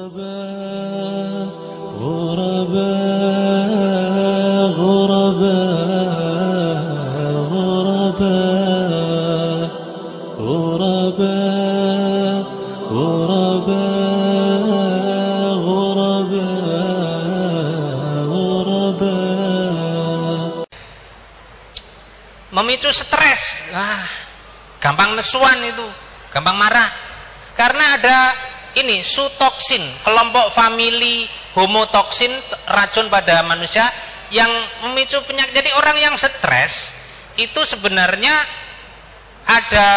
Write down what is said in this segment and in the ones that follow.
غرباء غرباء غرباء غرباء غرباء غرباء غرباء memicu stres. Wah, gampang nesuan itu, gampang marah. Karena ada ini sutoksin, kelompok famili homotoksin racun pada manusia yang memicu penyakit. Jadi orang yang stres itu sebenarnya ada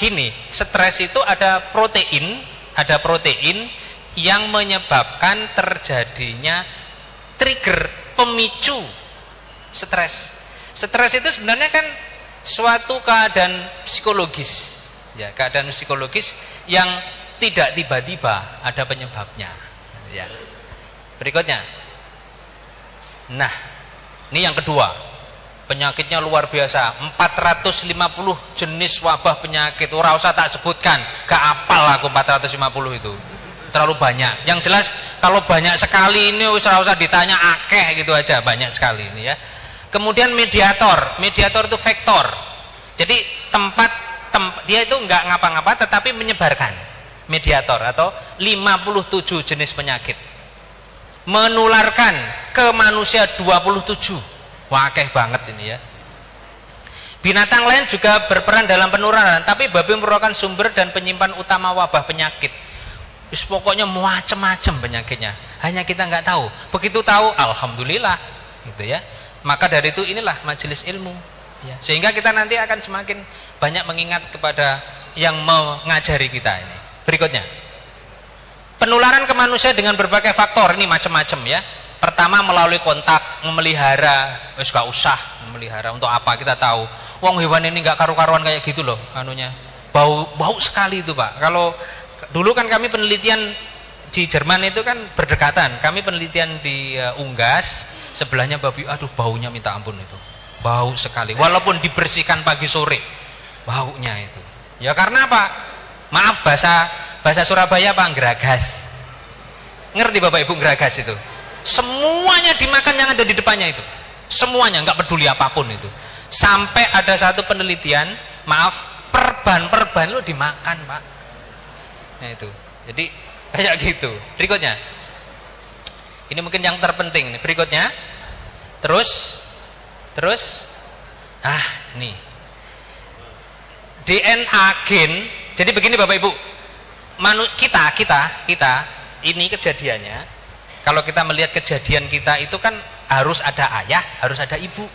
gini, stres itu ada protein, ada protein yang menyebabkan terjadinya trigger pemicu stres. Stres itu sebenarnya kan suatu keadaan psikologis, ya keadaan psikologis yang tidak tiba-tiba ada penyebabnya. Ya. Berikutnya. Nah, ini yang kedua. Penyakitnya luar biasa. 450 jenis wabah penyakit. Ora usah tak sebutkan. Gak apal aku 450 itu. Terlalu banyak. Yang jelas kalau banyak sekali ini ora usah ditanya akeh gitu aja, banyak sekali ini ya. Kemudian mediator. Mediator itu vektor. Jadi tempat tem, dia itu nggak ngapa-ngapa tetapi menyebarkan mediator atau 57 jenis penyakit. Menularkan ke manusia 27 wakeh banget ini ya. Binatang lain juga berperan dalam penularan tapi babi merupakan sumber dan penyimpan utama wabah penyakit. Is, pokoknya macam-macam penyakitnya. Hanya kita nggak tahu. Begitu tahu alhamdulillah gitu ya. Maka dari itu inilah majelis ilmu ya. sehingga kita nanti akan semakin banyak mengingat kepada yang mengajari kita ini Berikutnya. Penularan ke manusia dengan berbagai faktor ini macam-macam ya. Pertama melalui kontak, memelihara, wis gak usah memelihara untuk apa kita tahu. Wong hewan ini nggak karu-karuan kayak gitu loh anunya. Bau bau sekali itu, Pak. Kalau dulu kan kami penelitian di Jerman itu kan berdekatan. Kami penelitian di uh, Unggas, sebelahnya babi, aduh baunya minta ampun itu. Bau sekali. Walaupun dibersihkan pagi sore, baunya itu. Ya karena apa? Maaf bahasa bahasa Surabaya apa? Geragas. Ngerti Bapak Ibu geragas itu? Semuanya dimakan yang ada di depannya itu. Semuanya nggak peduli apa pun itu. Sampai ada satu penelitian, maaf, perban-perban lo dimakan, Pak. Nah itu. Jadi kayak gitu. Berikutnya. Ini mungkin yang terpenting. Berikutnya. Terus terus ah, nih. DNA gen jadi begini Bapak Ibu, manu, kita, kita, kita, ini kejadiannya, kalau kita melihat kejadian kita itu kan harus ada ayah, harus ada ibu.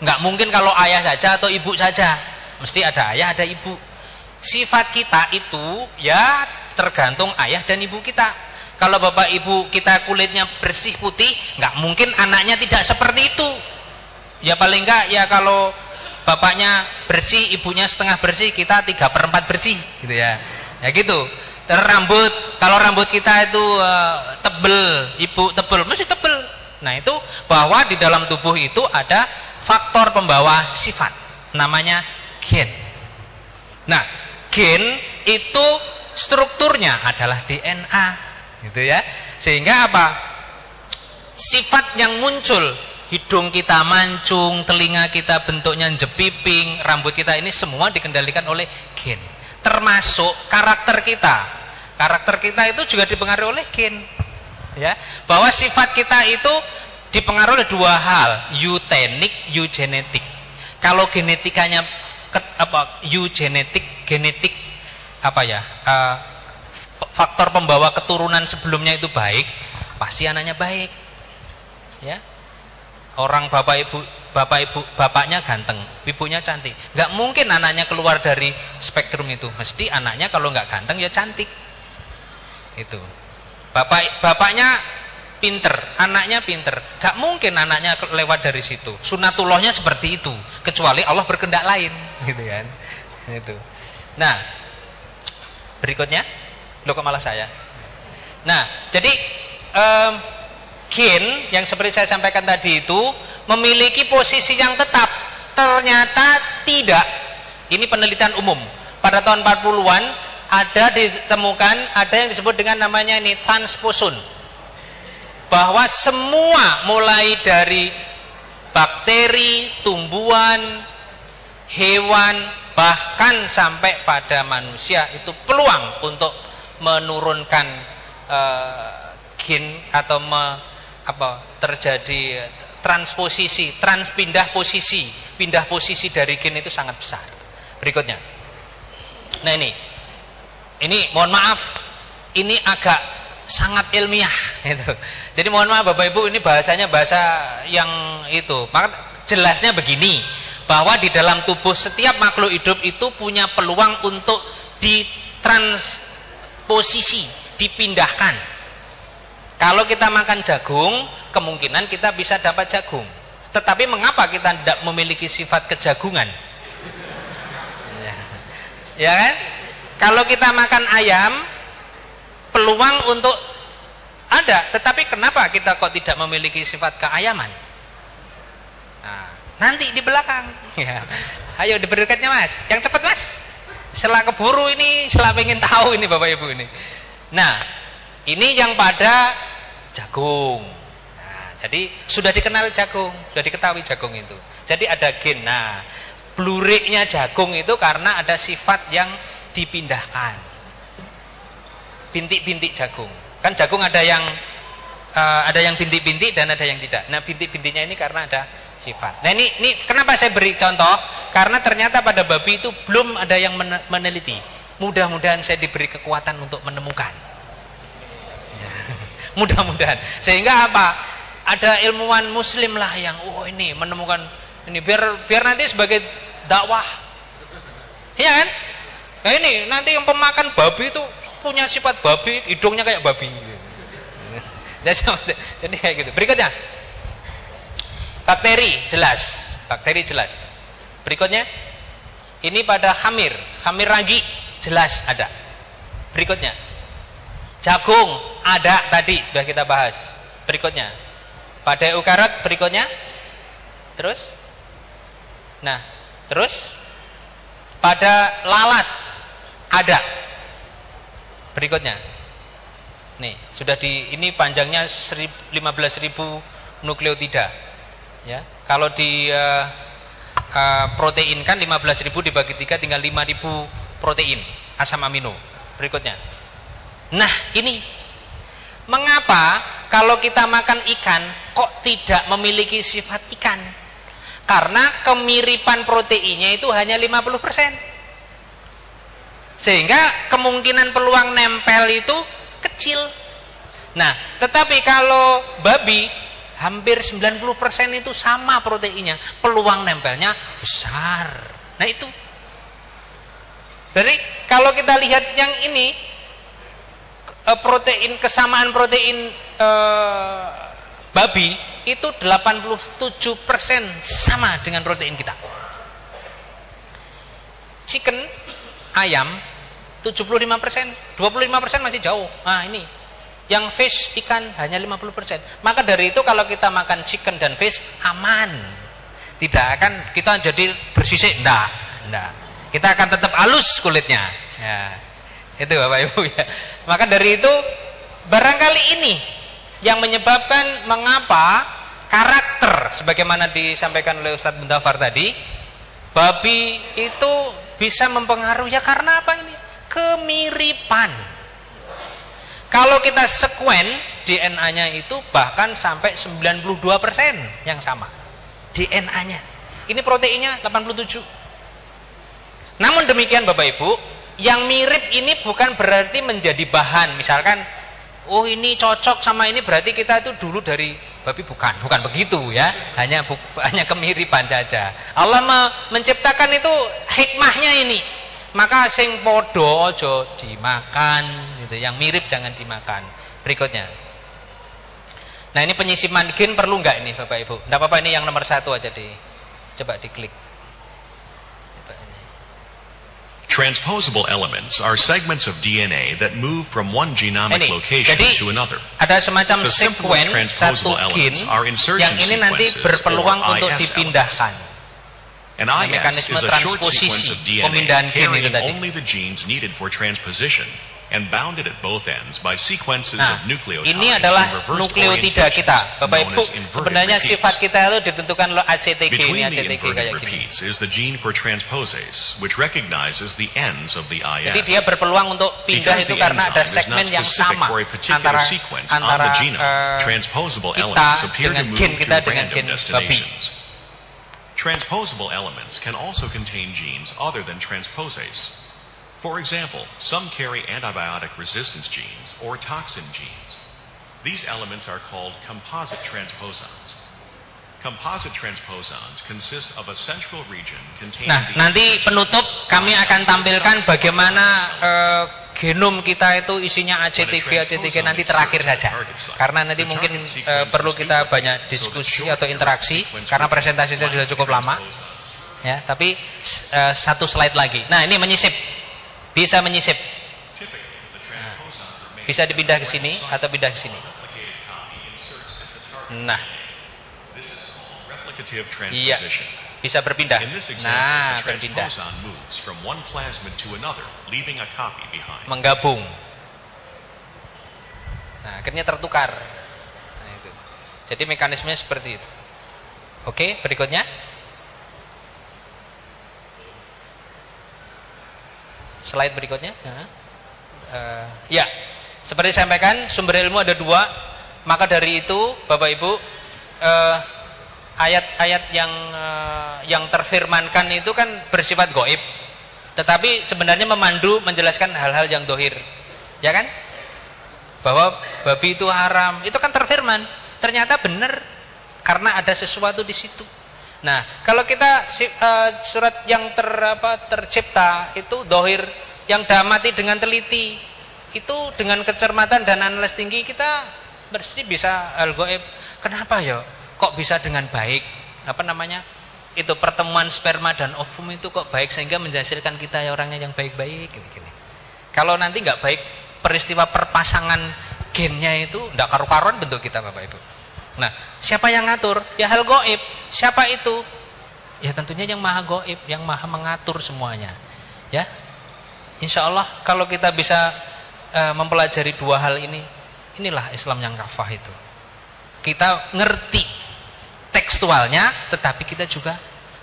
Nggak mungkin kalau ayah saja atau ibu saja, mesti ada ayah, ada ibu. Sifat kita itu ya tergantung ayah dan ibu kita. Kalau bapak ibu kita kulitnya bersih putih, nggak mungkin anaknya tidak seperti itu. Ya paling nggak ya kalau bapaknya bersih, ibunya setengah bersih, kita tiga per empat bersih, gitu ya. Ya gitu. Rambut, kalau rambut kita itu uh, tebel, ibu tebel, mesti tebel. Nah itu bahwa di dalam tubuh itu ada faktor pembawa sifat, namanya gen. Nah gen itu strukturnya adalah DNA, gitu ya. Sehingga apa? Sifat yang muncul hidung kita mancung, telinga kita bentuknya jepiping, rambut kita ini semua dikendalikan oleh gen. Termasuk karakter kita. Karakter kita itu juga dipengaruhi oleh gen. Ya, bahwa sifat kita itu dipengaruhi oleh dua hal, eutenik, eugenetik. Kalau genetikanya ke, apa eugenetik, genetik apa ya? Uh, faktor pembawa keturunan sebelumnya itu baik, pasti anaknya baik. Ya, orang bapak ibu bapak ibu bapaknya ganteng ibunya cantik. Nggak mungkin anaknya keluar dari spektrum itu. Mesti anaknya kalau nggak ganteng ya cantik. Itu. Bapak bapaknya pinter anaknya pinter. Nggak mungkin anaknya lewat dari situ. Sunatullahnya seperti itu. Kecuali Allah berkendak lain gitu kan. Itu. Nah berikutnya. Lo kok malah saya? Nah jadi um, gen yang seperti saya sampaikan tadi itu memiliki posisi yang tetap. Ternyata tidak. Ini penelitian umum. Pada tahun 40-an ada ditemukan ada yang disebut dengan namanya ini transposon. Bahwa semua mulai dari bakteri, tumbuhan, hewan, bahkan sampai pada manusia itu peluang untuk menurunkan uh, gen atau me, apa terjadi transposisi, transpindah posisi, pindah posisi dari gen itu sangat besar. Berikutnya. Nah ini. Ini mohon maaf, ini agak sangat ilmiah itu. Jadi mohon maaf Bapak Ibu ini bahasanya bahasa yang itu. Maka jelasnya begini, bahwa di dalam tubuh setiap makhluk hidup itu punya peluang untuk ditransposisi, dipindahkan. Kalau kita makan jagung, kemungkinan kita bisa dapat jagung. Tetapi mengapa kita tidak memiliki sifat kejagungan? Ya, ya kan? Kalau kita makan ayam, peluang untuk ada, tetapi kenapa kita kok tidak memiliki sifat keayaman? Nah, nanti di belakang. Ya. Ayo diberkatnya mas, yang cepat mas. Setelah keburu ini, setelah ingin tahu ini bapak ibu ini. Nah, ini yang pada jagung. Nah, jadi sudah dikenal jagung, sudah diketahui jagung itu. Jadi ada gen. Nah, bluriknya jagung itu karena ada sifat yang dipindahkan. Bintik-bintik jagung. Kan jagung ada yang uh, ada yang bintik-bintik dan ada yang tidak. Nah bintik-bintiknya ini karena ada sifat. Nah ini, ini kenapa saya beri contoh? Karena ternyata pada babi itu belum ada yang meneliti. Mudah-mudahan saya diberi kekuatan untuk menemukan mudah-mudahan sehingga apa ada ilmuwan muslim lah yang oh ini menemukan ini biar biar nanti sebagai dakwah iya kan Nah ini nanti yang pemakan babi itu punya sifat babi, hidungnya kayak babi. Jadi kayak gitu. Berikutnya. Bakteri jelas, bakteri jelas. Berikutnya ini pada hamir, hamir ragi jelas ada. Berikutnya. Jagung ada tadi sudah kita bahas. Berikutnya. Pada ukarat berikutnya. Terus? Nah, terus pada lalat ada berikutnya nih sudah di ini panjangnya 15.000 nukleotida ya kalau di uh, uh, protein kan 15.000 dibagi 3 tinggal 5.000 protein asam amino berikutnya nah ini. Mengapa kalau kita makan ikan kok tidak memiliki sifat ikan? Karena kemiripan proteinnya itu hanya 50% sehingga kemungkinan peluang nempel itu kecil. Nah tetapi kalau babi hampir 90% itu sama proteinnya. Peluang nempelnya besar. Nah itu. Jadi kalau kita lihat yang ini eh, protein kesamaan protein eh, babi itu 87% sama dengan protein kita chicken ayam 75 persen, 25 persen masih jauh. Nah ini, yang fish ikan hanya 50 persen. Maka dari itu kalau kita makan chicken dan fish aman, tidak akan kita jadi bersisik, enggak, enggak. Kita akan tetap halus kulitnya. Ya, itu bapak ibu ya. Maka dari itu barangkali ini yang menyebabkan mengapa karakter sebagaimana disampaikan oleh Ustadz Bundafar tadi, babi itu bisa mempengaruhi ya karena apa ini? Kemiripan. Kalau kita sekuen DNA-nya itu bahkan sampai 92% yang sama. DNA-nya. Ini proteinnya 87. Namun demikian Bapak Ibu, yang mirip ini bukan berarti menjadi bahan. Misalkan, oh ini cocok sama ini berarti kita itu dulu dari babi bukan. Bukan begitu ya. Hanya bu, hanya kemiripan saja. Allah menciptakan itu hikmahnya ini. Maka sing podo ojo dimakan gitu. Yang mirip jangan dimakan. Berikutnya. Nah ini penyisiman gen perlu nggak ini bapak ibu? Tidak apa-apa ini yang nomor satu aja di coba diklik Transposable elements are segments of DNA that move from one genomic ini, location jadi, to another. Ada semacam The sekuen satu transposable gen elements are insertion yang ini nanti berpeluang untuk dipindahkan. An IS mekanisme is a short transposisi, sequence of DNA pemindahan gen itu carrying tadi. only the genes needed for transposition and bounded at both ends by sequences Nah, of nucleotides ini adalah nukleotida kita, Bapak Ibu. Sebenarnya repeats. sifat kita itu ditentukan oleh ACTG ini, Between the ACTG kayak gini. is the gene for transposase, which recognizes the ends of the Jadi IS. dia berpeluang untuk pindah Because itu karena ada segmen yang sama antara antara genome, eh, transposable kita elements appear to move to random gen babi. destinations. Transposable elements can also contain genes other than transposase. For example, some carry antibiotic resistance genes or toxin genes. These elements are called composite transposons. Composite transposons consist of a central region containing Nah, nanti penutup kami akan tampilkan bagaimana eh, genom kita itu isinya ACTG, ACTG nanti terakhir saja. Karena nanti mungkin eh, perlu kita banyak diskusi atau interaksi karena presentasinya sudah cukup lama. Ya, tapi eh, satu slide lagi. Nah, ini menyisip. Bisa menyisip. Nah, bisa dipindah ke sini atau pindah ke sini. Nah, iya. Bisa berpindah. Nah, berpindah. menggabung. Nah, akhirnya tertukar. Nah, itu. Jadi mekanismenya seperti itu. Oke, berikutnya. Slide berikutnya. Eh, ya, seperti saya sampaikan, sumber ilmu ada dua. Maka dari itu, Bapak Ibu, eh, ayat-ayat yang eh, yang terfirmankan itu kan bersifat goib. Tetapi sebenarnya memandu menjelaskan hal-hal yang dohir. Ya kan? Bahwa babi itu haram. Itu kan terfirman. Ternyata benar. Karena ada sesuatu di situ. Nah, kalau kita eh, surat yang ter, apa, tercipta itu dohir yang damati dengan teliti itu dengan kecermatan dan analis tinggi kita bersih bisa al goib. Kenapa ya? Kok bisa dengan baik? Apa namanya? Itu pertemuan sperma dan ovum itu kok baik sehingga menghasilkan kita ya orangnya yang baik-baik gini-gini. Kalau nanti nggak baik peristiwa perpasangan gennya itu nggak karu-karuan bentuk kita Bapak Ibu. Nah, siapa yang ngatur? Ya hal goib. Siapa itu? Ya tentunya yang maha goib, yang maha mengatur semuanya. Ya, Insya Allah kalau kita bisa eh, mempelajari dua hal ini, inilah Islam yang kafah itu. Kita ngerti tekstualnya, tetapi kita juga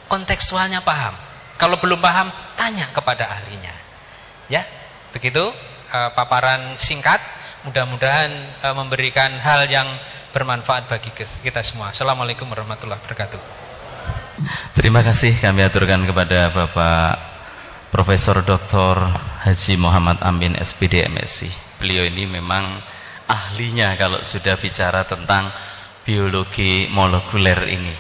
kontekstualnya paham. Kalau belum paham, tanya kepada ahlinya. Ya, begitu eh, paparan singkat. Mudah-mudahan eh, memberikan hal yang bermanfaat bagi kita semua. Assalamualaikum warahmatullahi wabarakatuh. Terima kasih kami aturkan kepada Bapak Profesor Dr. Haji Muhammad Amin SPD MSc. Beliau ini memang ahlinya kalau sudah bicara tentang biologi molekuler ini.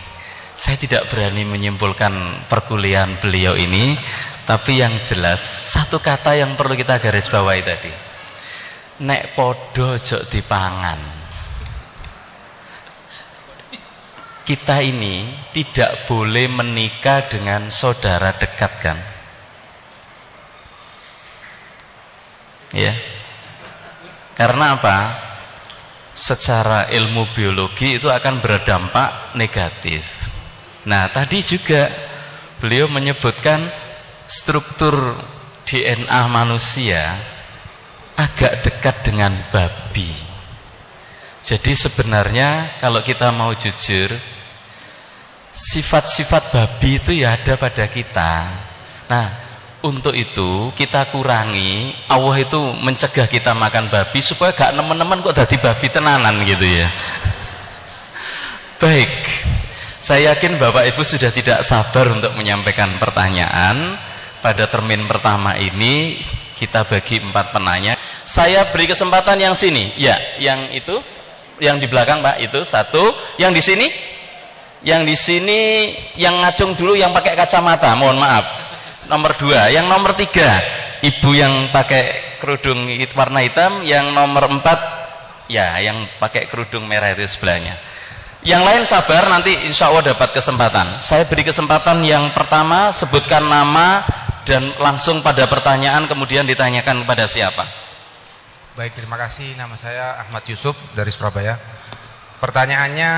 Saya tidak berani menyimpulkan perkuliahan beliau ini, tapi yang jelas satu kata yang perlu kita garis bawahi tadi. Nek podo jok dipangan. Kita ini tidak boleh menikah dengan saudara dekat kan? Ya. Karena apa? Secara ilmu biologi itu akan berdampak negatif. Nah, tadi juga beliau menyebutkan struktur DNA manusia agak dekat dengan babi. Jadi sebenarnya kalau kita mau jujur, sifat-sifat babi itu ya ada pada kita. Nah, untuk itu kita kurangi. Allah itu mencegah kita makan babi supaya gak nemen-nemen kok jadi babi tenanan gitu ya. Baik. Saya yakin Bapak Ibu sudah tidak sabar untuk menyampaikan pertanyaan. Pada termin pertama ini kita bagi empat penanya. Saya beri kesempatan yang sini. Ya yang itu. Yang di belakang Pak itu satu. Yang di sini yang di sini yang ngacung dulu yang pakai kacamata mohon maaf nomor dua yang nomor tiga ibu yang pakai kerudung warna hitam yang nomor empat ya yang pakai kerudung merah itu sebelahnya yang lain sabar nanti insya Allah dapat kesempatan saya beri kesempatan yang pertama sebutkan nama dan langsung pada pertanyaan kemudian ditanyakan kepada siapa Baik, terima kasih. Nama saya Ahmad Yusuf dari Surabaya. Pertanyaannya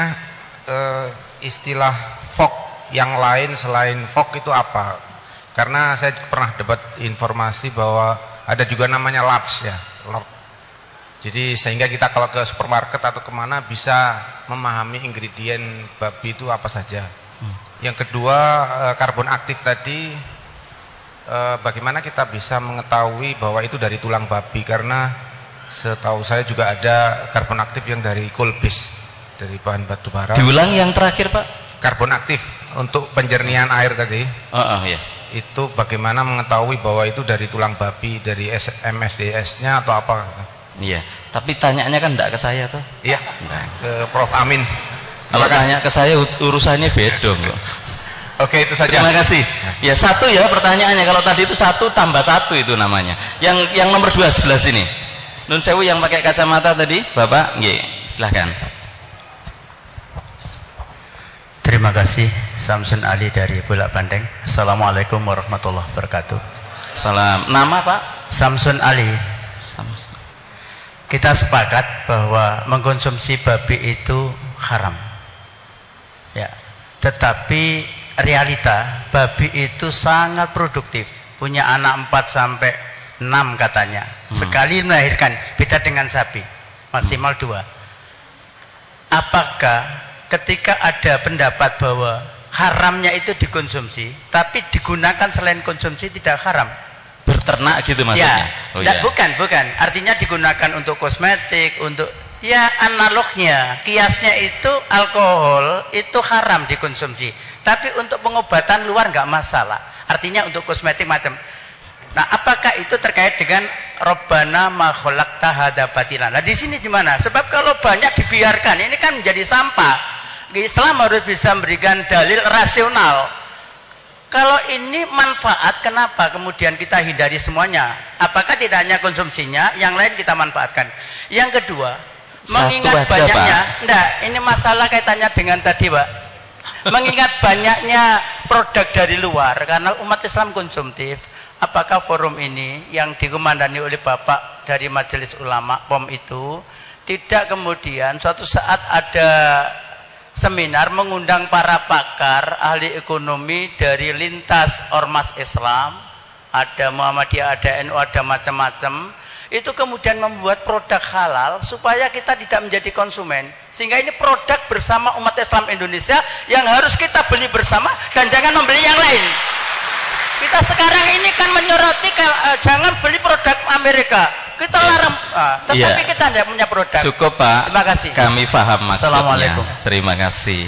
eh, istilah fog yang lain selain VOG itu apa? Karena saya pernah dapat informasi bahwa ada juga namanya large ya, lot. Jadi sehingga kita kalau ke supermarket atau ke mana bisa memahami ingredient babi itu apa saja. Yang kedua eh, karbon aktif tadi eh, bagaimana kita bisa mengetahui bahwa itu dari tulang babi karena setahu saya juga ada karbon aktif yang dari base dari bahan batu bara. Diulang yang terakhir, Pak. Karbon aktif untuk penjernihan air tadi Oh, oh ya. itu bagaimana mengetahui bahwa itu dari tulang babi dari MSDS-nya atau apa? Iya. Tapi tanyanya kan enggak ke saya tuh. Iya, ke Prof Amin. Kalau kasih. tanya ke saya urusannya beda kok. Oke itu saja. Terima kasih. Ya satu ya pertanyaannya. Kalau tadi itu satu tambah satu itu namanya. Yang yang nomor dua sebelah sini. Nun Sewu yang pakai kacamata tadi, Bapak, nggih, silahkan. Terima kasih Samsun Ali dari Bulak Bandeng. Assalamualaikum warahmatullahi wabarakatuh. Salam. Nama Pak? Samsun Ali. Sam- Kita sepakat bahwa mengkonsumsi babi itu haram. Ya. Tetapi realita babi itu sangat produktif. Punya anak 4 sampai 6 katanya. Sekali melahirkan Beda dengan sapi. Maksimal 2 Apakah ketika ada pendapat bahwa haramnya itu dikonsumsi, tapi digunakan selain konsumsi tidak haram? Berternak gitu maksudnya. Ya, Oh, iya. bukan, bukan. Artinya digunakan untuk kosmetik, untuk ya analognya, kiasnya itu alkohol itu haram dikonsumsi. Tapi untuk pengobatan luar nggak masalah. Artinya untuk kosmetik macam. Nah, apakah itu terkait dengan Robbana ma khalaqta hadza batilan? Nah, di sini di mana? Sebab kalau banyak dibiarkan, ini kan menjadi sampah. Islam harus bisa memberikan dalil rasional. Kalau ini manfaat, kenapa kemudian kita hindari semuanya? Apakah tidak hanya konsumsinya, yang lain kita manfaatkan? Yang kedua, Satu mengingat aja, banyaknya, Pak. enggak, ini masalah kaitannya dengan tadi, Pak. Mengingat banyaknya produk dari luar, karena umat Islam konsumtif, apakah forum ini yang dikomandani oleh Bapak dari Majelis Ulama POM itu tidak kemudian suatu saat ada seminar mengundang para pakar ahli ekonomi dari lintas ormas Islam, ada Muhammadiyah, ada NU, ada macam-macam. Itu kemudian membuat produk halal supaya kita tidak menjadi konsumen. Sehingga ini produk bersama umat Islam Indonesia yang harus kita beli bersama dan jangan membeli yang lain. Kita sekarang ini kan menyoroti eh, jangan beli produk Amerika. Kita larang, ah, tetapi Iya. kita tidak punya produk. Cukup Pak. Terima kasih. Kami paham maksudnya. Assalamualaikum. Terima kasih.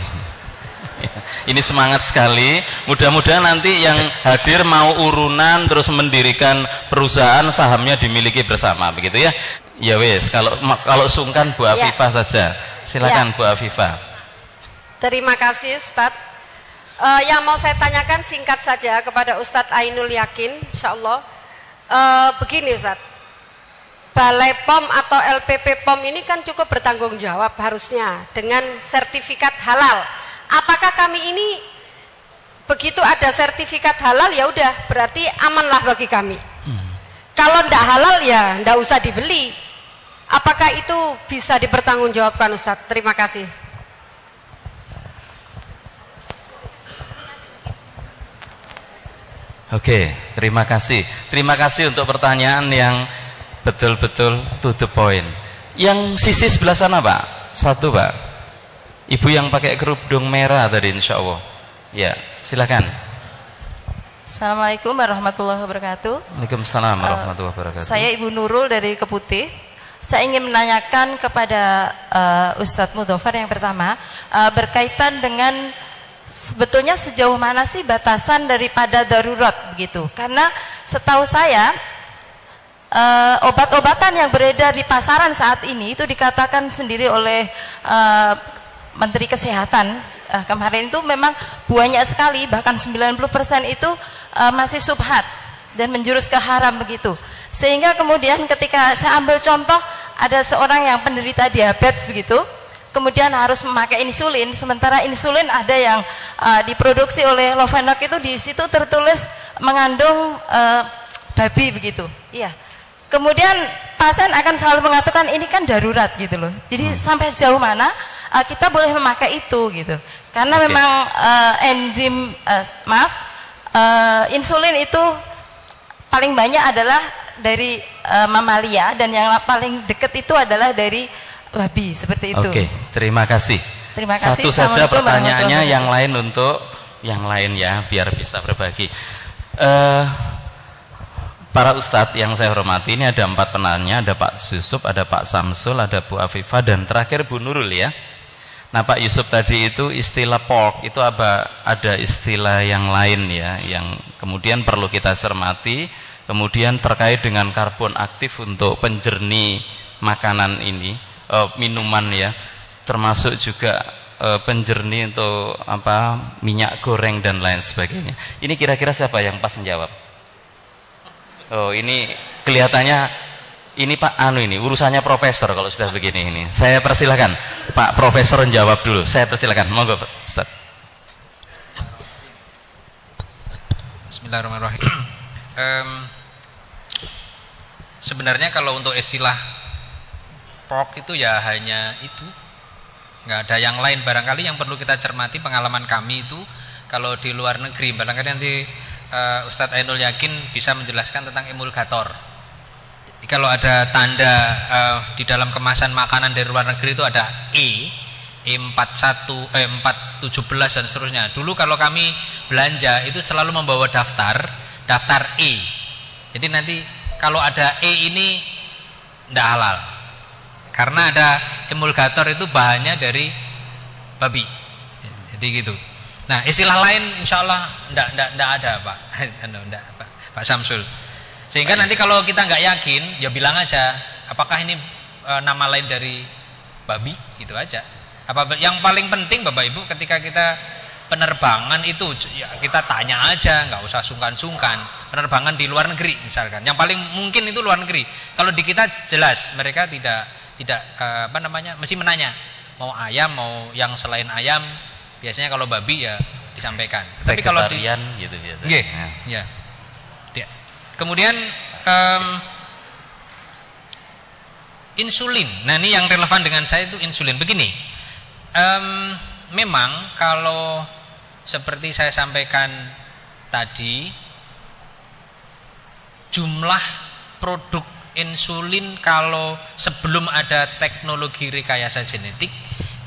Ini semangat sekali. Mudah-mudahan nanti yang hadir mau urunan terus mendirikan perusahaan sahamnya dimiliki bersama begitu ya. Ya wes, kalau kalau sungkan Bu Ya. Afifah saja. Silakan Ya. Bu Afifah. Terima kasih Ustadz. Eh, yang mau saya tanyakan singkat saja kepada Ustadz Ainul Yakin, insya Allah. Eh, begini Ustadz, Balai POM atau LPP POM ini kan cukup bertanggung jawab harusnya dengan sertifikat halal. Apakah kami ini begitu ada sertifikat halal ya udah berarti amanlah bagi kami. Kalau ndak halal ya ndak usah dibeli. Apakah itu bisa dipertanggungjawabkan Ustadz? Terima kasih. Oke, terima kasih. Terima kasih untuk pertanyaan yang betul-betul to the point. Yang sisi sebelah sana, Pak. Satu, Pak. Ibu yang pakai kerudung merah tadi insya Allah. Ya, silakan. Assalamualaikum warahmatullahi wabarakatuh. Waalaikumsalam warahmatullahi wabarakatuh. Saya Ibu Nurul dari Keputih. Saya ingin menanyakan kepada uh, Ustadz Mudofar yang pertama uh, berkaitan dengan sebetulnya sejauh mana sih batasan daripada darurat begitu? Karena setahu saya eh, obat-obatan yang beredar di pasaran saat ini itu dikatakan sendiri oleh eh, Menteri Kesehatan. Eh, kemarin itu memang banyak sekali bahkan 90% itu eh, masih subhat dan menjurus ke haram begitu. Sehingga kemudian ketika saya ambil contoh ada seorang yang penderita diabetes begitu kemudian harus memakai insulin sementara insulin ada yang uh, diproduksi oleh Lovenox itu di situ tertulis mengandung uh, babi begitu. Iya kemudian pasien akan selalu mengatakan ini kan darurat gitu loh jadi sampai sejauh mana uh, kita boleh memakai itu gitu. Karena Oke. memang uh, enzim uh, maaf uh, insulin itu paling banyak adalah dari uh, mamalia dan yang paling dekat itu adalah dari babi seperti itu. Oke, terima kasih. Terima kasih. Satu saja pertanyaannya, yang lain untuk yang lain ya, biar bisa berbagi. Eh, para ustadz yang saya hormati ini ada empat penanya, ada Pak Yusuf, ada Pak Samsul, ada Bu Afifah dan terakhir Bu Nurul ya. Nah Pak Yusuf tadi itu istilah pork itu apa ada istilah yang lain ya yang kemudian perlu kita cermati kemudian terkait dengan karbon aktif untuk penjernih makanan ini eh, minuman ya termasuk juga eh, penjernih untuk apa minyak goreng dan lain sebagainya ini kira-kira siapa yang pas menjawab Oh ini kelihatannya ini Pak Anu ini urusannya profesor kalau sudah begini ini. Saya persilakan Pak Profesor menjawab dulu. Saya persilakan. Monggo Ustaz. Bismillahirrahmanirrahim. Em, sebenarnya kalau untuk istilah pork itu ya hanya itu, nggak ada yang lain. Barangkali yang perlu kita cermati pengalaman kami itu kalau di luar negeri, barangkali nanti eh, Ustadz Ainul Yakin bisa menjelaskan tentang emulgator. Jadi kalau ada tanda eh, di dalam kemasan makanan dari luar negeri itu ada E, E41, eh, 417 dan seterusnya. Dulu kalau kami belanja itu selalu membawa daftar, daftar E. Jadi nanti kalau ada E ini tidak halal. Karena ada emulgator itu bahannya dari babi. Jadi gitu. Nah, istilah lain insya Allah tidak tidak ada Pak. Enggak, Pak. Pak Samsul. Sehingga nanti kalau kita nggak yakin, ya bilang aja, apakah ini e, nama lain dari babi, gitu aja. Apa yang paling penting Bapak Ibu ketika kita penerbangan itu ya kita tanya aja, nggak usah sungkan-sungkan. Penerbangan di luar negeri misalkan, yang paling mungkin itu luar negeri. Kalau di kita jelas mereka tidak tidak e, apa namanya, mesti menanya mau ayam mau yang selain ayam. Biasanya kalau babi ya disampaikan. Tapi kalau di gitu biasanya. Nggih, Ya. ya. Dia. Kemudian em, insulin. Nah, ini yang relevan dengan saya itu insulin. Begini. em, memang kalau seperti saya sampaikan tadi jumlah produk insulin kalau sebelum ada teknologi rekayasa genetik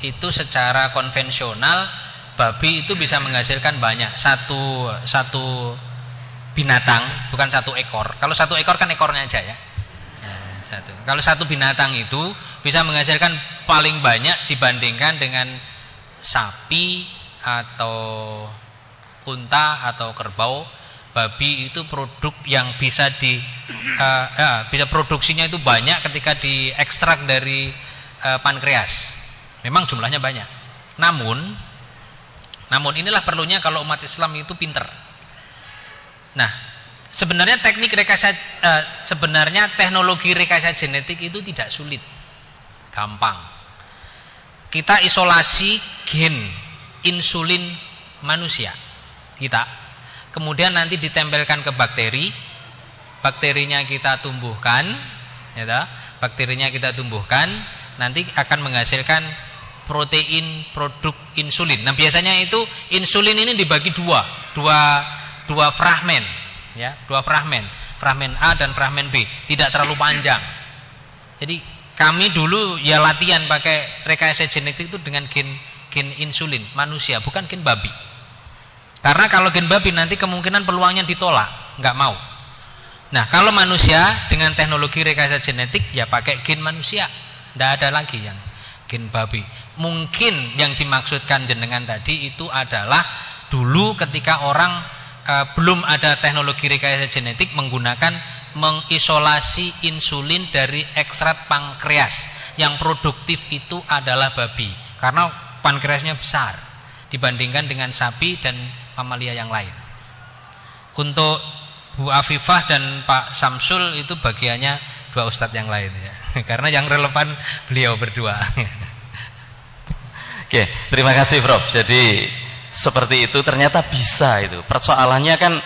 itu secara konvensional babi itu bisa menghasilkan banyak. Satu satu binatang bukan satu ekor. Kalau satu ekor kan ekornya aja ya. Nah, satu. Kalau satu binatang itu bisa menghasilkan paling banyak dibandingkan dengan sapi atau unta atau kerbau. Babi itu produk yang bisa di eh, eh, bisa produksinya itu banyak ketika diekstrak dari eh, pankreas memang jumlahnya banyak. Namun namun inilah perlunya kalau umat Islam itu pinter. Nah sebenarnya teknik rekayasa eh, sebenarnya teknologi rekayasa genetik itu tidak sulit. Gampang. Kita isolasi gen insulin manusia. Kita. Kemudian nanti ditempelkan ke bakteri. Bakterinya kita tumbuhkan ya bakterinya kita tumbuhkan nanti akan menghasilkan protein produk insulin nah biasanya itu insulin ini dibagi dua dua dua fragmen ya dua fragmen fragmen A dan fragmen B tidak terlalu panjang jadi kami dulu ya latihan pakai rekayasa genetik itu dengan gen gen insulin manusia bukan gen babi karena kalau gen babi nanti kemungkinan peluangnya ditolak, nggak mau. Nah, kalau manusia dengan teknologi rekayasa genetik ya pakai gen manusia. Tidak ada lagi yang gen babi. Mungkin yang dimaksudkan jenengan tadi itu adalah dulu ketika orang eh, belum ada teknologi rekayasa genetik menggunakan mengisolasi insulin dari ekstrak pankreas. Yang produktif itu adalah babi karena pankreasnya besar dibandingkan dengan sapi dan mamalia yang lain. Untuk Bu Afifah dan Pak Samsul itu bagiannya dua ustadz yang lain ya. Karena yang relevan beliau berdua. Oke, terima kasih Prof. Jadi seperti itu ternyata bisa itu. Persoalannya kan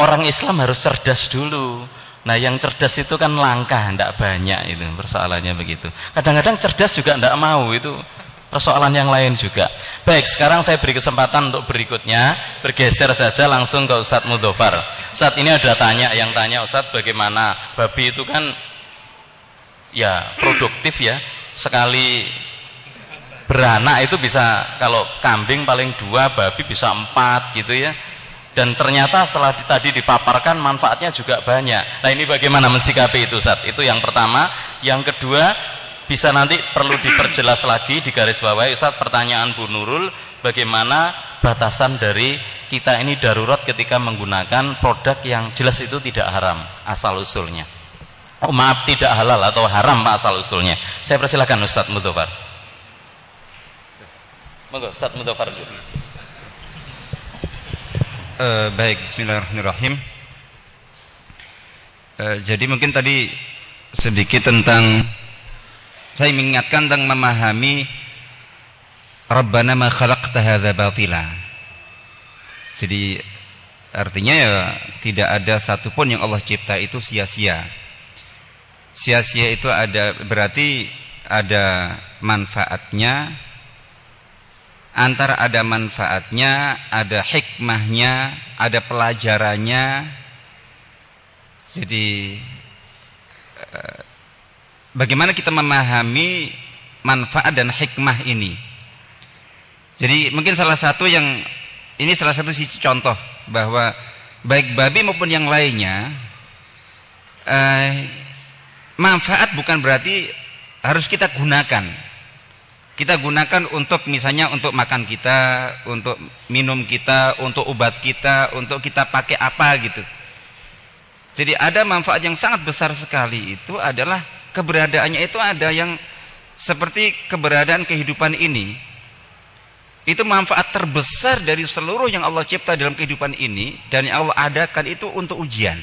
orang Islam harus cerdas dulu. Nah, yang cerdas itu kan langka, tidak banyak itu persoalannya begitu. Kadang-kadang cerdas juga tidak mau itu persoalan yang lain juga. Baik, sekarang saya beri kesempatan untuk berikutnya bergeser saja langsung ke Ustadz Mudofar. Saat ini ada tanya yang tanya Ustadz bagaimana babi itu kan ya produktif ya sekali beranak itu bisa kalau kambing paling dua babi bisa empat gitu ya. Dan ternyata setelah tadi dipaparkan manfaatnya juga banyak. Nah ini bagaimana mensikapi itu Ustadz itu yang pertama. Yang kedua bisa nanti perlu diperjelas lagi di garis bawah Ustaz pertanyaan Bu Nurul bagaimana batasan dari kita ini darurat ketika menggunakan produk yang jelas itu tidak haram asal usulnya? Oh maaf tidak halal atau haram Pak asal usulnya. Saya persilakan Ustaz Mudofar monggo Ustaz Mudofar uh, baik Bismillahirrahmanirrahim uh, jadi mungkin tadi sedikit tentang saya mengingatkan tentang memahami Rabbana ma khalaqta hadza batila. Jadi artinya ya tidak ada satupun yang Allah cipta itu sia-sia. Sia-sia itu ada berarti ada manfaatnya antara ada manfaatnya, ada hikmahnya, ada pelajarannya. Jadi eh, bagaimana kita memahami manfaat dan hikmah ini. Jadi mungkin salah satu yang ini salah satu sisi contoh bahwa baik babi maupun yang lainnya eh, manfaat bukan berarti harus kita gunakan. Kita gunakan untuk misalnya untuk makan kita, untuk minum kita, untuk obat kita, untuk kita pakai apa gitu. Jadi ada manfaat yang sangat besar sekali itu adalah keberadaannya itu ada yang seperti keberadaan kehidupan ini. Itu manfaat terbesar dari seluruh yang Allah cipta dalam kehidupan ini dan yang Allah adakan itu untuk ujian.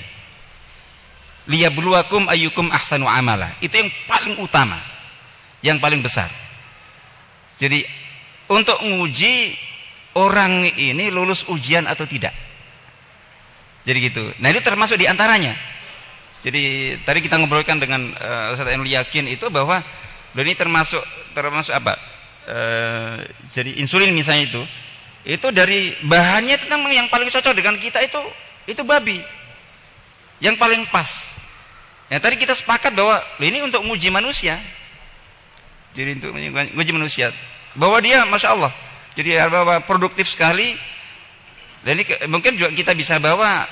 Liyabluwakum ayyukum ahsanu amala. Itu yang paling utama yang paling besar jadi untuk menguji orang ini lulus ujian atau tidak? Jadi gitu. Nah ini termasuk di antaranya. Jadi tadi kita ngobrolkan dengan uh, Ustaz Ainul Yakin itu bahwa ini termasuk termasuk apa? Uh, jadi insulin misalnya itu itu dari bahannya itu memang yang paling cocok dengan kita itu itu babi. Yang paling pas. Ya tadi kita sepakat bahwa ini untuk menguji manusia jadi untuk menguji manusia bahwa dia masya Allah jadi bahwa produktif sekali dan ini mungkin juga kita bisa bawa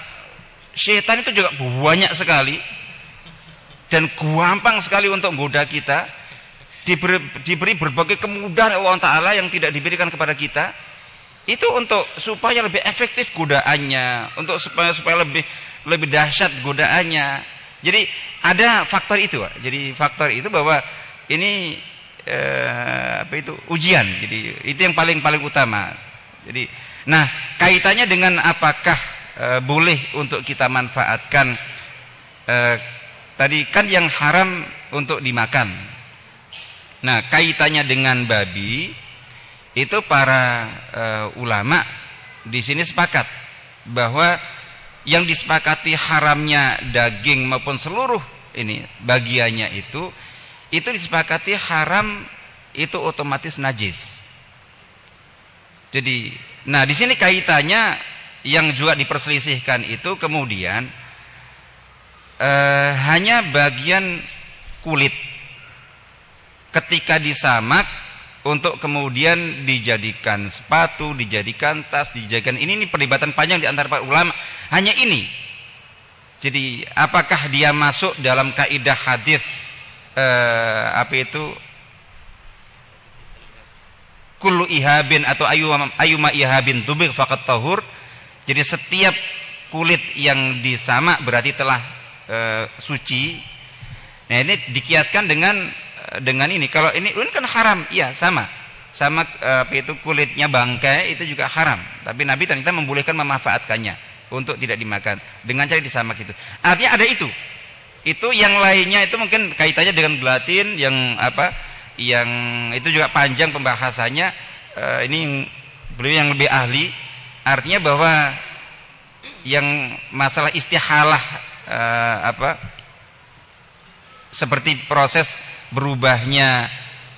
Syaitan itu juga banyak sekali dan gampang sekali untuk menggoda kita. Diberi, diberi berbagai kemudahan Allah Taala yang tidak diberikan kepada kita. Itu untuk supaya lebih efektif godaannya, untuk supaya supaya lebih lebih dahsyat godaannya. Jadi ada faktor itu. Jadi faktor itu bahwa ini eh, apa itu ujian. Jadi itu yang paling paling utama. Jadi nah kaitannya dengan apakah e, boleh untuk kita manfaatkan e, tadi kan yang haram untuk dimakan. Nah, kaitannya dengan babi itu para e, ulama di sini sepakat bahwa yang disepakati haramnya daging maupun seluruh ini bagiannya itu itu disepakati haram itu otomatis najis. Jadi, nah di sini kaitannya yang juga diperselisihkan itu kemudian eh, hanya bagian kulit ketika disamak untuk kemudian dijadikan sepatu, dijadikan tas, dijadikan ini ini perdebatan panjang di antara para ulama. Hanya ini. Jadi apakah dia masuk dalam kaidah hadis eh, apa itu kullu ihabin atau ayuma, ayuma ihabin tubik faqat tahur jadi setiap kulit yang disamak berarti telah e, suci. Nah ini dikiaskan dengan eh, dengan ini. Kalau ini ini kan haram, iya sama. Sama e, apa itu kulitnya bangkai itu juga haram. Tapi Nabi ternyata membolehkan memanfaatkannya untuk tidak dimakan dengan cara disamak itu. Artinya ada itu. Itu yang lainnya itu mungkin kaitannya dengan gelatin yang apa? Yang itu juga panjang pembahasannya. E, ini beliau yang lebih ahli Artinya bahwa yang masalah istihalah uh, apa seperti proses berubahnya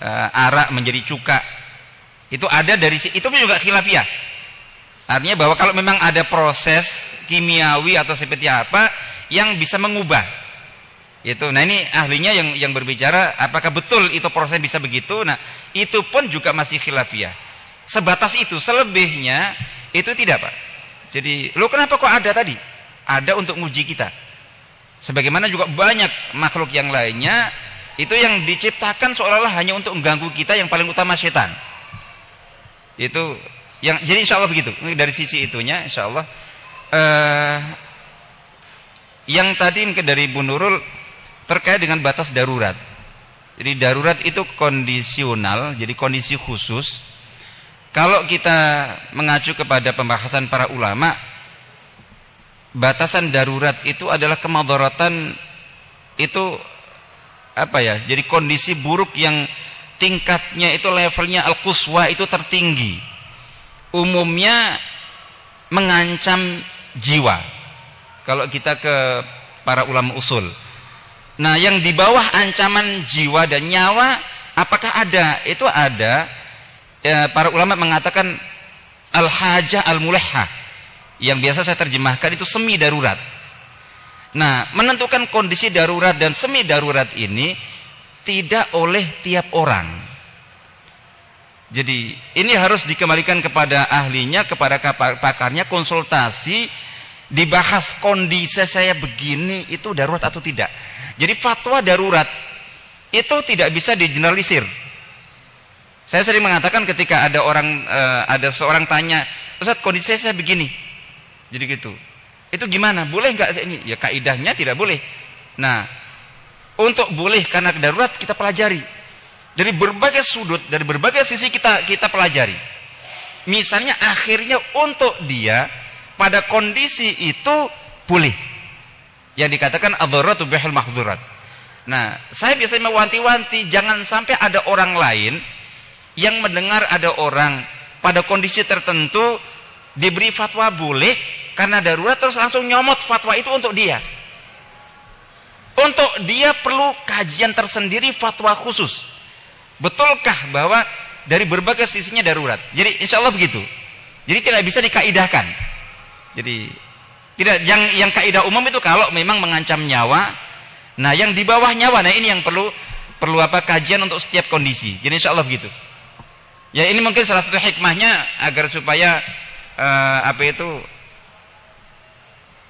uh, arak menjadi cuka Itu ada dari itu juga khilafiyah. Artinya bahwa kalau memang ada proses kimiawi atau seperti apa yang bisa mengubah itu. Nah, ini ahlinya yang yang berbicara apakah betul itu proses bisa begitu. Nah, itu pun juga masih khilafiyah. Sebatas itu, selebihnya itu tidak, Pak. Jadi, lo kenapa kok ada tadi? Ada untuk nguji kita. Sebagaimana juga banyak makhluk yang lainnya itu yang diciptakan seolah-olah hanya untuk mengganggu kita yang paling utama setan. Itu yang jadi insya Allah begitu. Dari sisi itunya insya Allah. eh, yang tadi mungkin dari Bu Nurul terkait dengan batas darurat. Jadi darurat itu kondisional, jadi kondisi khusus. Kalau kita mengacu kepada pembahasan para ulama, batasan darurat itu adalah kemadaratan itu apa ya? Jadi kondisi buruk yang tingkatnya itu levelnya al-quswa itu tertinggi. Umumnya mengancam jiwa. Kalau kita ke para ulama usul. Nah, yang di bawah ancaman jiwa dan nyawa apakah ada? Itu ada. Ya, para ulama mengatakan al-hajah al-mulahha. Yang biasa saya terjemahkan itu semi darurat. Nah, menentukan kondisi darurat dan semi darurat ini tidak oleh tiap orang. Jadi, ini harus dikembalikan kepada ahlinya, kepada pakarnya, konsultasi, dibahas kondisi saya begini itu darurat atau tidak. Jadi fatwa darurat itu tidak bisa digeneralisir. Saya sering mengatakan ketika ada orang eh, ada seorang tanya, "Ustaz, kondisi saya begini." Jadi gitu. Itu gimana? Boleh nggak ini? Ya kaidahnya tidak boleh. Nah, untuk boleh karena darurat kita pelajari. Dari berbagai sudut, dari berbagai sisi kita kita pelajari. Misalnya akhirnya untuk dia pada kondisi itu boleh. Yang dikatakan adzaratu bihil mahdzurat. Nah, saya biasanya mewanti-wanti jangan sampai ada orang lain yang mendengar ada orang pada kondisi tertentu diberi fatwa boleh karena darurat terus langsung nyomot fatwa itu untuk dia. Untuk dia perlu kajian tersendiri fatwa khusus. Betulkah bahwa dari berbagai sisinya darurat? Jadi insya Allah begitu. Jadi tidak bisa dikaidahkan. Jadi tidak yang yang kaidah umum itu kalau memang mengancam nyawa. Nah, yang di bawah nyawa nah ini yang perlu perlu apa kajian untuk setiap kondisi. Jadi insya Allah begitu. Ya ini mungkin salah satu hikmahnya agar supaya eh, apa itu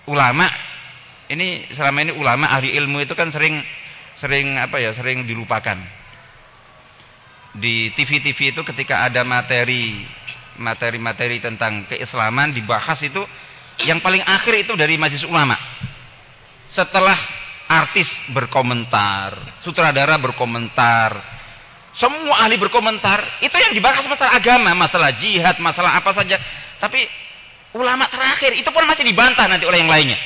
ulama ini selama ini ulama ahli ilmu itu kan sering sering apa ya sering dilupakan di TV-TV itu ketika ada materi materi-materi tentang keislaman dibahas itu yang paling akhir itu dari majelis ulama setelah artis berkomentar sutradara berkomentar semua ahli berkomentar itu yang dibahas masalah agama masalah jihad masalah apa saja tapi ulama terakhir itu pun masih dibantah nanti oleh yang lainnya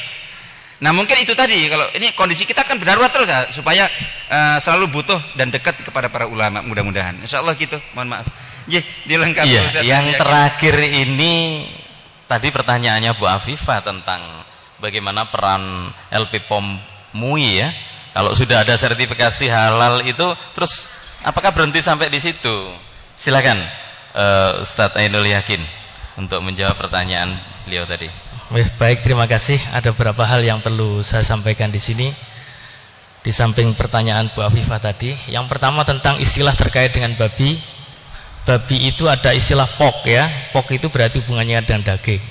Nah mungkin itu tadi kalau ini kondisi kita kan berdarurat terus ya, supaya eh, selalu butuh dan dekat kepada para ulama mudah-mudahan. Insya Allah gitu. Mohon maaf. Jih, dilengkapi Iya, yang Ya, terakhir ini tadi pertanyaannya Bu Afifah tentang bagaimana peran LP POM MUI ya. Kalau sudah ada sertifikasi halal itu terus apakah berhenti sampai di situ? Silakan eh, Ustadz Ainul Yakin untuk menjawab pertanyaan beliau tadi. Baik, terima kasih. Ada beberapa hal yang perlu saya sampaikan di sini. Di samping pertanyaan Bu Afifah tadi, yang pertama tentang istilah terkait dengan babi. Babi itu ada istilah pok ya. Pok itu berarti hubungannya dengan daging.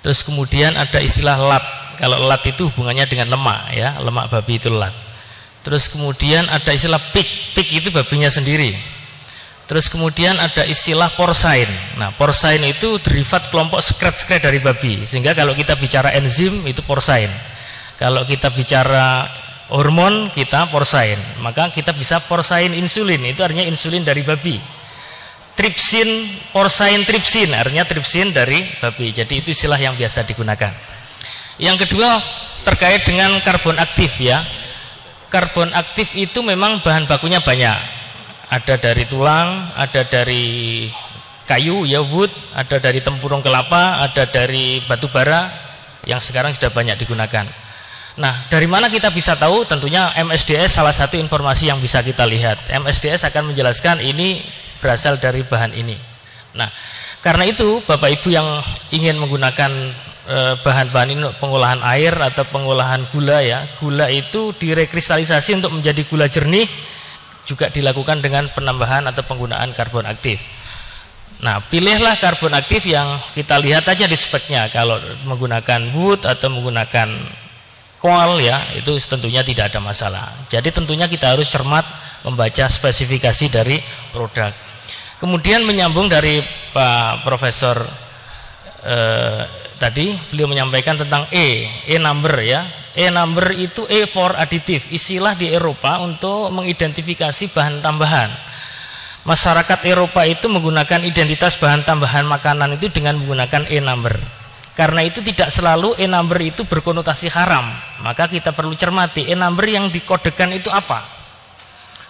Terus kemudian ada istilah lat. Kalau lat itu hubungannya dengan lemak ya. Lemak babi itu lat. Terus kemudian ada istilah pik. Pik itu babinya sendiri. Terus kemudian ada istilah porsain. Nah, porsain itu derivat kelompok sekret-sekret dari babi. Sehingga kalau kita bicara enzim itu porsain. Kalau kita bicara hormon kita porsain. Maka kita bisa porsain insulin. Itu artinya insulin dari babi. Tripsin, porsain tripsin artinya tripsin dari babi. Jadi itu istilah yang biasa digunakan. Yang kedua terkait dengan karbon aktif ya. Karbon aktif itu memang bahan bakunya banyak ada dari tulang, ada dari kayu ya wood, ada dari tempurung kelapa, ada dari batu bara yang sekarang sudah banyak digunakan. Nah, dari mana kita bisa tahu? Tentunya MSDS salah satu informasi yang bisa kita lihat. MSDS akan menjelaskan ini berasal dari bahan ini. Nah, karena itu Bapak Ibu yang ingin menggunakan eh, bahan-bahan ini untuk pengolahan air atau pengolahan gula ya, gula itu direkristalisasi untuk menjadi gula jernih juga dilakukan dengan penambahan atau penggunaan karbon aktif. Nah, pilihlah karbon aktif yang kita lihat aja di speknya. Kalau menggunakan wood atau menggunakan coal ya, itu tentunya tidak ada masalah. Jadi tentunya kita harus cermat membaca spesifikasi dari produk. Kemudian menyambung dari Pak Profesor eh, tadi, beliau menyampaikan tentang E, E number ya. E number itu E for additive, istilah di Eropa untuk mengidentifikasi bahan tambahan. Masyarakat Eropa itu menggunakan identitas bahan tambahan makanan itu dengan menggunakan E number. Karena itu tidak selalu E number itu berkonotasi haram. Maka kita perlu cermati E number yang dikodekan itu apa?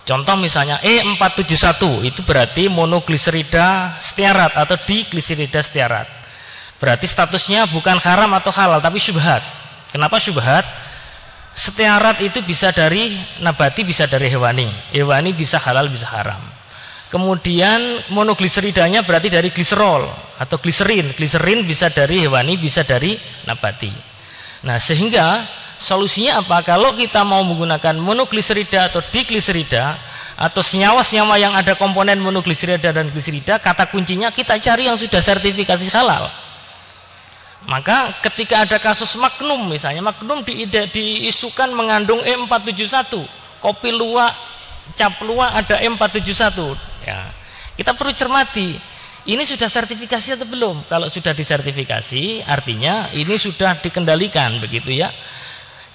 Contoh misalnya E471 itu berarti monogliserida stearat atau digliserida stearat. Berarti statusnya bukan haram atau halal tapi syubhat. Kenapa syubhat? Stearat itu bisa dari nabati bisa dari hewani. Hewani bisa halal bisa haram. Kemudian monogliseridanya berarti dari gliserol atau gliserin. Gliserin bisa dari hewani bisa dari nabati. Nah, sehingga Solusinya apa? Kalau kita mau menggunakan monogliserida atau digliserida atau senyawa-senyawa yang ada komponen monogliserida dan gliserida, kata kuncinya kita cari yang sudah sertifikasi halal. Maka ketika ada kasus magnum misalnya, magnum di, diisukan mengandung E471, kopi luwak, cap luwak ada E471. Ya. Kita perlu cermati, ini sudah sertifikasi atau belum? Kalau sudah disertifikasi, artinya ini sudah dikendalikan begitu ya.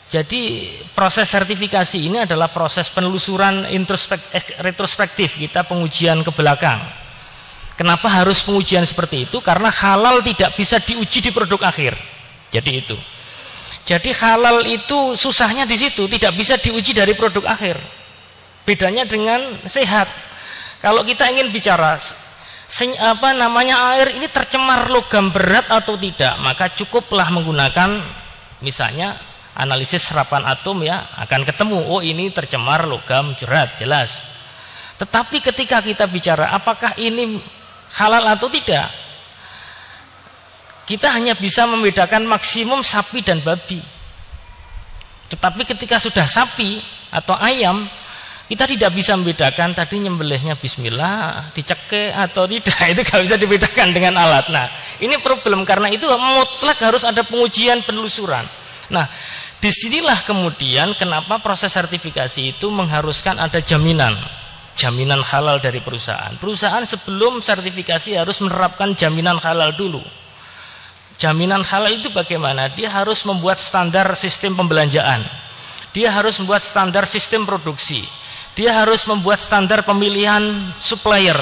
Jadi proses sertifikasi ini adalah proses penelusuran eh, retrospektif kita pengujian ke belakang. Kenapa harus pengujian seperti itu? Karena halal tidak bisa diuji di produk akhir. Jadi itu. Jadi halal itu susahnya di situ, tidak bisa diuji dari produk akhir. Bedanya dengan sehat. Kalau kita ingin bicara apa namanya air ini tercemar logam berat atau tidak, maka cukuplah menggunakan misalnya analisis serapan atom ya akan ketemu. Oh ini tercemar logam jerat jelas. Tetapi ketika kita bicara apakah ini halal atau tidak? Kita hanya bisa membedakan maksimum sapi dan babi. Tetapi ketika sudah sapi atau ayam kita tidak bisa membedakan tadi nyembelihnya bismillah diceke atau tidak. Itu gak bisa dibedakan dengan alat. Nah ini problem karena itu mutlak harus ada pengujian penelusuran. Nah Di sinilah kemudian kenapa proses sertifikasi itu mengharuskan ada jaminan jaminan halal dari perusahaan. Perusahaan sebelum sertifikasi harus menerapkan jaminan halal dulu. Jaminan halal itu bagaimana? Dia harus membuat standar sistem pembelanjaan. Dia harus membuat standar sistem produksi. Dia harus membuat standar pemilihan supplier.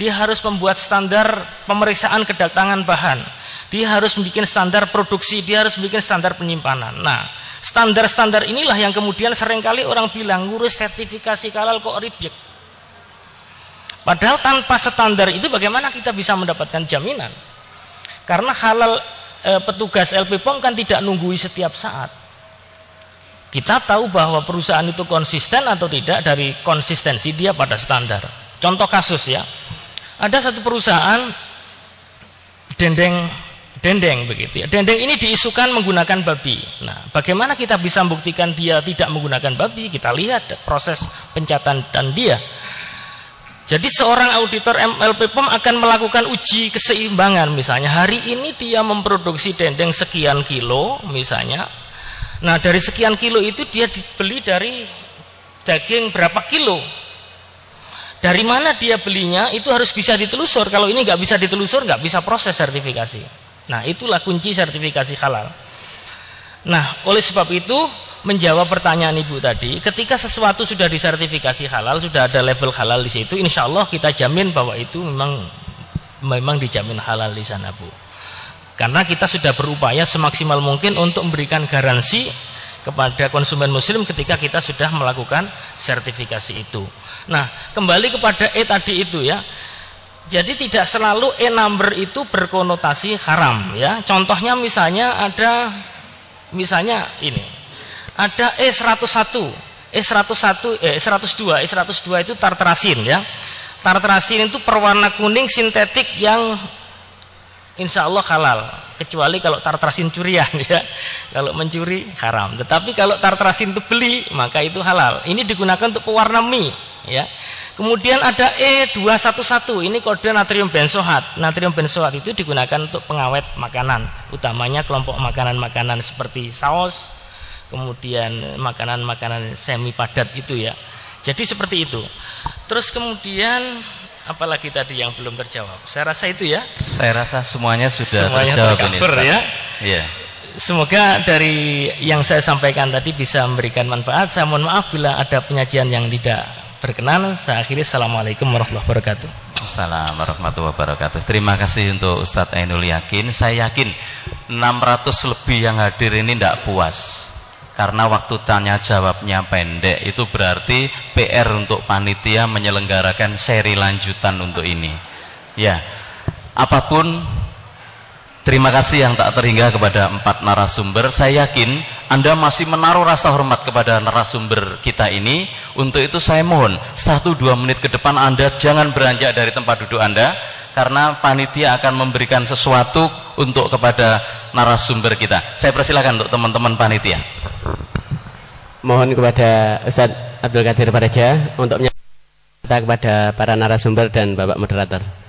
Dia harus membuat standar pemeriksaan kedatangan bahan. Dia harus membuat standar produksi, dia harus membuat standar penyimpanan. Nah, Standar-standar inilah yang kemudian sering kali orang bilang ngurus sertifikasi halal kok ribet. Padahal tanpa standar itu bagaimana kita bisa mendapatkan jaminan? Karena halal e, petugas LP POM kan tidak nunggui setiap saat. Kita tahu bahwa perusahaan itu konsisten atau tidak dari konsistensi dia pada standar. Contoh kasus ya. Ada satu perusahaan dendeng dendeng begitu ya. Dendeng ini diisukan menggunakan babi. Nah, bagaimana kita bisa membuktikan dia tidak menggunakan babi? Kita lihat proses pencatatan dia. Jadi seorang auditor MLP POM akan melakukan uji keseimbangan misalnya hari ini dia memproduksi dendeng sekian kilo misalnya. Nah, dari sekian kilo itu dia dibeli dari daging berapa kilo? Dari mana dia belinya itu harus bisa ditelusur. Kalau ini nggak bisa ditelusur, nggak bisa proses sertifikasi. Nah, itulah kunci sertifikasi halal. Nah, oleh sebab itu menjawab pertanyaan ibu tadi, ketika sesuatu sudah disertifikasi halal, sudah ada label halal di situ, insya Allah kita jamin bahwa itu memang memang dijamin halal di sana bu. Karena kita sudah berupaya semaksimal mungkin untuk memberikan garansi kepada konsumen muslim ketika kita sudah melakukan sertifikasi itu. Nah, kembali kepada E tadi itu ya. Jadi tidak selalu e number itu berkonotasi haram ya. Contohnya misalnya ada misalnya ini. Ada E101, E101, eh 102, E102 itu tartrasin ya. tartrasin itu perwarna kuning sintetik yang insya Allah halal kecuali kalau tartrasin curian ya kalau mencuri haram tetapi kalau tartrasin itu beli maka itu halal ini digunakan untuk pewarna mie ya kemudian ada E211 ini kode natrium benzoat. Natrium benzoat itu digunakan untuk pengawet makanan utamanya kelompok makanan-makanan seperti saus kemudian makanan-makanan semi padat itu ya. Jadi seperti itu. Terus kemudian apalagi tadi yang belum terjawab? Saya rasa itu ya. Saya rasa semuanya sudah semuanya terjawab ini ya. Iya. Semoga dari yang saya sampaikan tadi bisa memberikan manfaat. Saya mohon maaf bila ada penyajian yang tidak berkenan. Saya akhiri. Assalamualaikum warahmatullahi wabarakatuh. Assalamualaikum warahmatullahi wabarakatuh. Terima kasih untuk Ustadz Ainul Yakin. Saya yakin 600 lebih yang hadir ini tidak puas karena waktu tanya jawabnya pendek itu berarti PR untuk panitia menyelenggarakan seri lanjutan untuk ini ya apa pun terima kasih yang tak terhingga kepada empat narasumber. Saya yakin anda masih menaruh rasa hormat kepada narasumber kita ini. Untuk itu saya mohon satu dua menit ke depan anda jangan beranjak dari tempat duduk anda karena panitia akan memberikan sesuatu untuk kepada narasumber kita. Saya persilahkan untuk teman-teman panitia. Mohon kepada Ustaz Abdul Qadir Paraja untuk menyatakan kepada para narasumber dan Bapak moderator.